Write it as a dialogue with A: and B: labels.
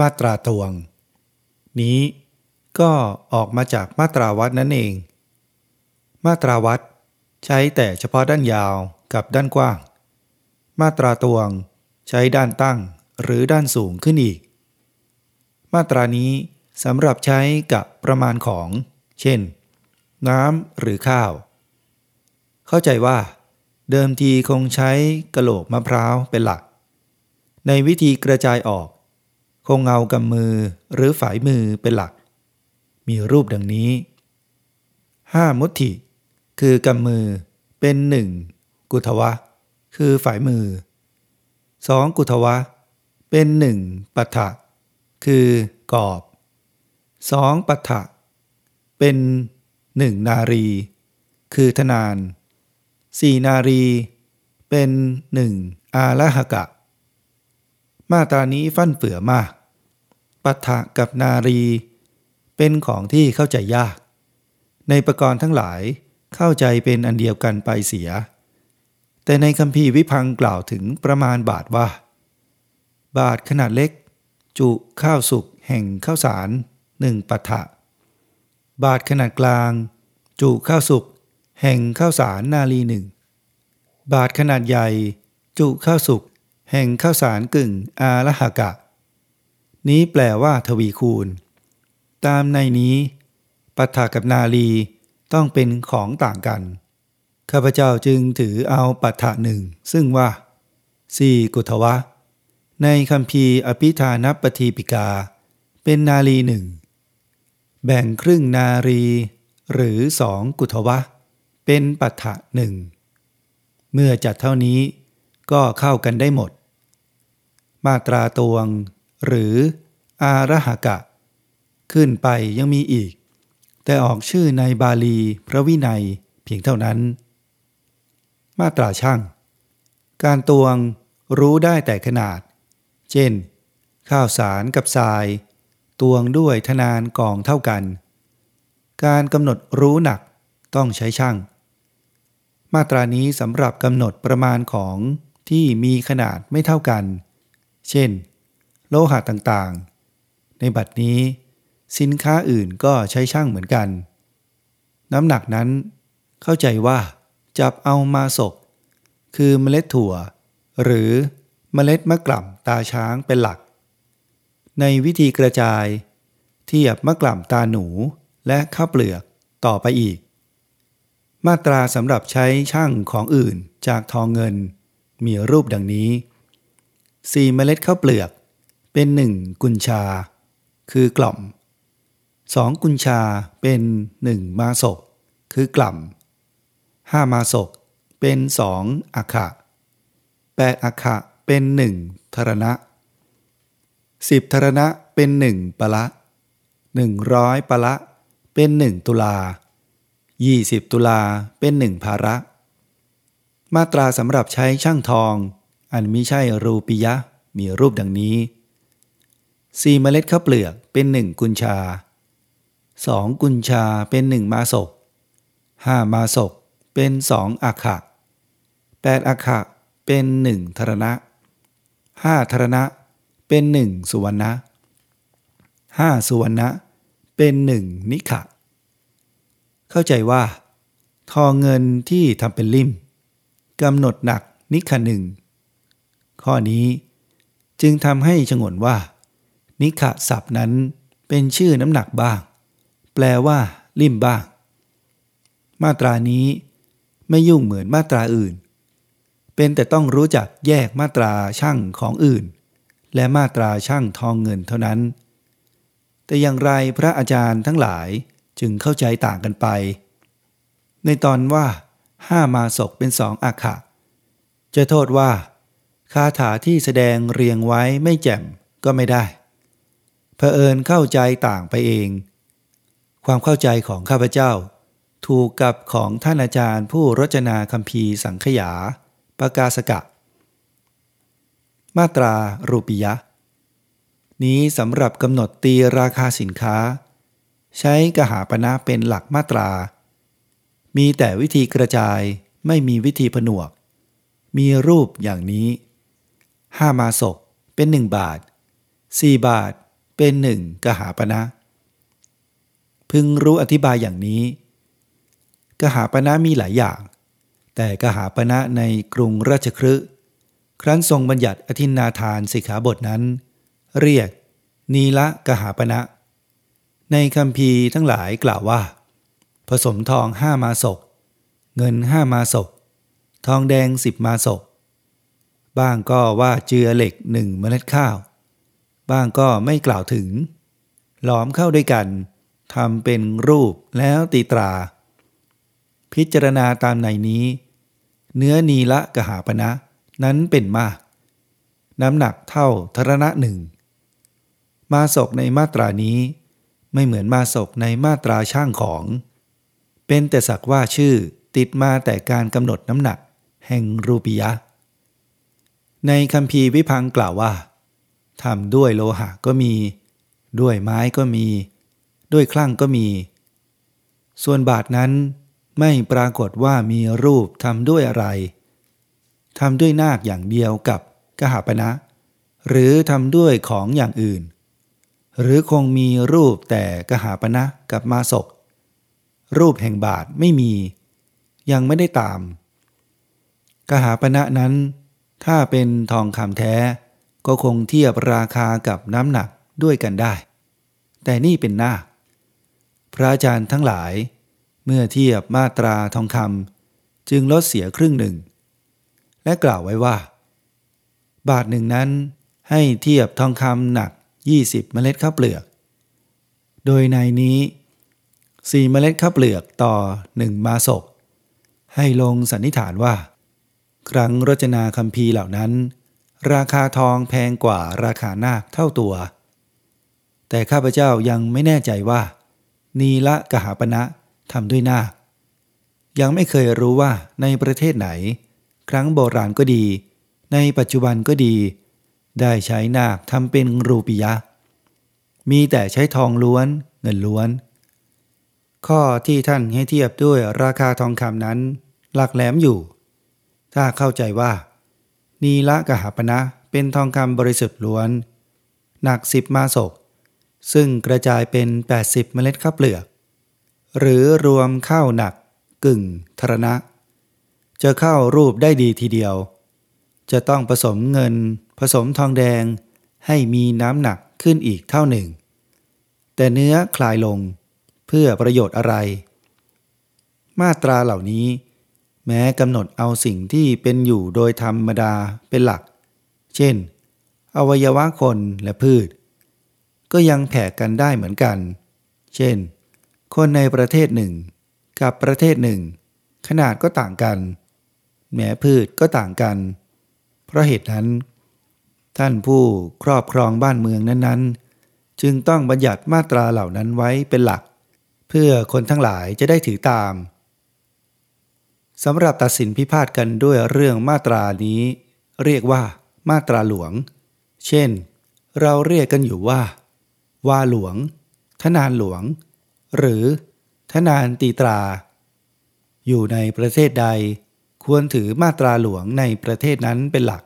A: มาตราตวง นี้ก็ออกมาจากมาตราวัดนั่นเอง มาตราวัดใช้แต่เฉพาะด้านยาวกับด้านกว้าง มาตราตวงใช้ด้านตั้งหรือด้านสูงขึ้นอีก มาตรานี้สำหรับใช้กับประมาณของ เช่น น้ำหรือข้าว เข้าใจว่า เดิมทีคงใช้กระโหลกมะพร้าวเป็นหลัก ในวิธีกระจายออก คงเอากำมือหรือฝ่ายมือเป็นหลัก มีรูปดังนี้ 5 มุติคือกำมือเป็นหนึ่งกุทวะ คือฝ่ายมือ 2. กุทวะ เป็นหนึ่งปัฏฐะคือกอบ 2. ปัฏฐะเป็นหนึ่งนารี คือทนานสี่นารี เป็นหนึ่งอาละหกะ มาตรานี้ฟั่นเฟือมาก ปัฏฐะกับนารี เป็นของที่เข้าใจยาก ในประกรณ์ทั้งหลายเข้าใจเป็นอันเดียวกันไปเสีย แต่ในคำพีวิพังกล่าวถึงประมาณบาทว่า บาทขนาดเล็ก จุข้าวสุกแห่งข้าวสารหนึ่งปัฏฐะบาทขนาดกลาง จุข้าวสุกแห่งข้าวสารนาลีหนึ่งบาทขนาดใหญ่ จุข้าวสุก แห่งข้าวสารกึ่งอาละหกะ นี้แปลว่าทวีคูณ ตามในนี้ปัฏฐากับนาลีต้องเป็นของต่างกัน ข้าพเจ้าจึงถือเอาปัฏฐะหนึ่งซึ่งว่าสี่กุทวะ ในคำพีอภิธานปฏิปิกา เป็นนาลีหนึ่งแบ่งครึ่งนารี หรือสองกุทวะ เป็นปัฏฐะหนึ่งเมื่อจัดเท่านี้ ก็เข้ากันได้หมด มาตราตวง หรือ อาระหกะ ขึ้นไปยังมีอีก แต่ออกชื่อในบาลีพระวินัยเพียงเท่านั้น มาตราช่าง การตวงรู้ได้แต่ขนาด เช่น ข้าวสารกับทราย ตวงด้วยทนานกองเท่ากัน การกำหนดรู้หนักต้องใช้ช่างมาตรานี้สำหรับกำหนดประมาณของ ที่มีขนาดไม่เท่ากัน เช่น โลหะต่างๆ ในบัดนี้ สินค้าอื่นก็ใช้ช่างเหมือนกัน น้ำหนักนั้น เข้าใจว่า จับเอามาศก คือเมล็ดถั่ว หรือเมล็ดมะกล่ำตาช้างเป็นหลัก ในวิธีกระจาย เทียบมะกล่ำตาหนูและข้าวเปลือกต่อไปอีก มาตราสำหรับใช้ช่างของอื่นจากทองเงิน มีรูปดังนี้สี่เมล็ดข้าวเปลือก เป็นหนึ่งกุญชา คือกล่อมสองกุญชาเป็นหนึ่งมาศก คือกล่ำห้ามาศก เป็นสองอักขะแปดอักขะเป็นหนึ่งธรณะสิบธรณะเป็นหนึ่งปะละหนึ่งร้อยปะละเป็นหนึ่งตุลายี่สิบตุลาเป็นหนึ่งภาระ มาตราสำหรับใช้ช่างทอง อันมิใช่รูปิยะ มีรูปดังนี้สี่เมล็ดข้าวเปลือกเป็นหนึ่งกุญชาสองกุญชาเป็นหนึ่งมาศกห้ามาศกเป็นสองอักขะแปดอักขะเป็นหนึ่งธรณะห้าธรณะเป็นหนึ่งสุวรรณะห้าสุวรรณะเป็นหนึ่งนิขะ เข้าใจว่า ทองเงินที่ทำเป็นลิ่ม กำหนดหนักนิขะหนึ่ง ข้อนี้จึงทำให้ชงนว่า นิขะศัพท์นั้นเป็นชื่อน้ำหนักบ้าง แปลว่า ลิ่มบ้าง มาตรานี้ไม่ยุ่งเหมือนมาตราอื่น เป็นแต่ต้องรู้จักแยกมาตราช่างของอื่น และมาตราช่างทองเงินเท่านั้น แต่อย่างไรพระอาจารย์ทั้งหลายจึงเข้าใจต่างกันไป ในตอนว่า ห้ามาศกเป็นสองอาขะจะโทษว่า คาถาที่แสดงเรียงไว้ไม่แจ่มก็ไม่ได้เผอิญเข้าใจต่างไปเอง ความเข้าใจของข้าพเจ้า ถูกกับของท่านอาจารย์ผู้รจนาคำพีร์สังขยาประกาศกะ มาตรารูปียะ นี้สำหรับกำหนดตีราคาสินค้า ใช้กหาปณะเป็นหลักมาตรา มีแต่วิธีกระจายไม่มีวิธีผนวก มีรูปอย่างนี้ห้ามาศกเป็นหนึ่งบาทสี่บาทเป็นหนึ่งกหาปณะพึงรู้อธิบายอย่างนี้ กหาปณะมีหลายอย่าง แต่กหาปณะในกรุงราชครืครั้นทรงบัญญัติอธินาทานสิกขาบทนั้น เรียก นีละกหาปณะ ในคำพีทั้งหลายกล่าวว่า ผสมทองห้ามาศก เงินห้ามาศก ทองแดงสิบมาศก บ้างก็ว่าเจือเหล็กหนึ่งเมล็ดข้าว บ้างก็ไม่กล่าวถึง หลอมเข้าด้วยกันทำเป็นรูปแล้วตีตรา พิจารณาตามในนี้ เนื้อนีละกหาปณะนั้นเป็นมาก น้ำหนักเท่าทรณะหนึ่ง มาศกในมาตรานี้ ไม่เหมือนมาศกในมาตราช่างของ เป็นแต่สักว่าชื่อติดมาแต่การกำหนดน้ำหนัก แห่งรูปียะ ในคำพีวิพังกล่าวว่าทำด้วยโลหะก็มี ด้วยไม้ก็มี ด้วยคลั่งก็มี ส่วนบาทนั้นไม่ปรากฏว่ามีรูปทำด้วยอะไรทำด้วยนาคอย่างเดียวกับกหาปณะ หรือทำด้วยของอย่างอื่น หรือคงมีรูปแต่กหาปณะกับมาศก รูปแห่งบาทไม่มี ยังไม่ได้ตาม กหาปณะนั้น ถ้าเป็นทองคำแท้ ก็คงเทียบราคากับน้ำหนักด้วยกันได้ แต่นี่เป็นหน้าพระอาจารย์ทั้งหลาย เมื่อเทียบมาตราทองคำจึงลดเสียครึ่งหนึ่ง และกล่าวไว้ว่า บาทหนึ่งนั้นให้เทียบทองคำหนัก 20 เมล็ดข้าวเปลือก โดยในนี้ 4 เมล็ดข้าวเปลือกต่อ 1 มาศก ให้ลงสันนิษฐานว่า ครั้งรจนาคำพีเหล่านั้น ราคาทองแพงกว่าราคานาคเท่าตัว แต่ข้าพเจ้ายังไม่แน่ใจว่า นีละกหาปณะทำด้วยนาค ยังไม่เคยรู้ว่าในประเทศไหน ครั้งโบราณก็ดี ในปัจจุบันก็ดี ได้ใช้นาคทำเป็นรูปียะ มีแต่ใช้ทองล้วนเงินล้วน ข้อที่ท่านให้เทียบด้วยราคาทองคำนั้น หลักแหลมอยู่ ถ้าเข้าใจว่า นีละกหาปณะเป็นทองคำบริสุทธิ์ล้วน หนักสิบมาศก ซึ่งกระจายเป็น 80 เมล็ดข้าวเปลือก หรือรวมข้าวหนักกึ่งทรณะ จะเข้ารูปได้ดีทีเดียว จะต้องผสมเงิน ผสมทองแดงให้มีน้ำหนักขึ้นอีกเท่าหนึ่ง แต่เนื้อคลายลง เพื่อประโยชน์อะไร มาตราเหล่านี้ แม้กำหนดเอาสิ่งที่เป็นอยู่โดยธรรมดาเป็นหลัก เช่น อวัยวะคนและพืช ก็ยังแผ่กันได้เหมือนกัน เช่น คนในประเทศหนึ่ง กับประเทศหนึ่ง ขนาดก็ต่างกัน แม้พืชก็ต่างกัน เพราะเหตุนั้น ท่านผู้ครอบครองบ้านเมืองนั้นๆ จึงต้องบัญญัติมาตราเหล่านั้นไว้เป็นหลัก พื่อคนทั้งหลายจะได้ถือตามสำหรับตัดสินพิพาทกันด้วยเรื่องมาตรานี้ เรียกว่า มาตราหลวง เช่น เราเรียกกันอยู่ว่าว่าหลวง ทนานหลวง หรือ ทนานตีตรา อยู่ในประเทศใด ควรถือมาตราหลวงในประเทศนั้นเป็นหลัก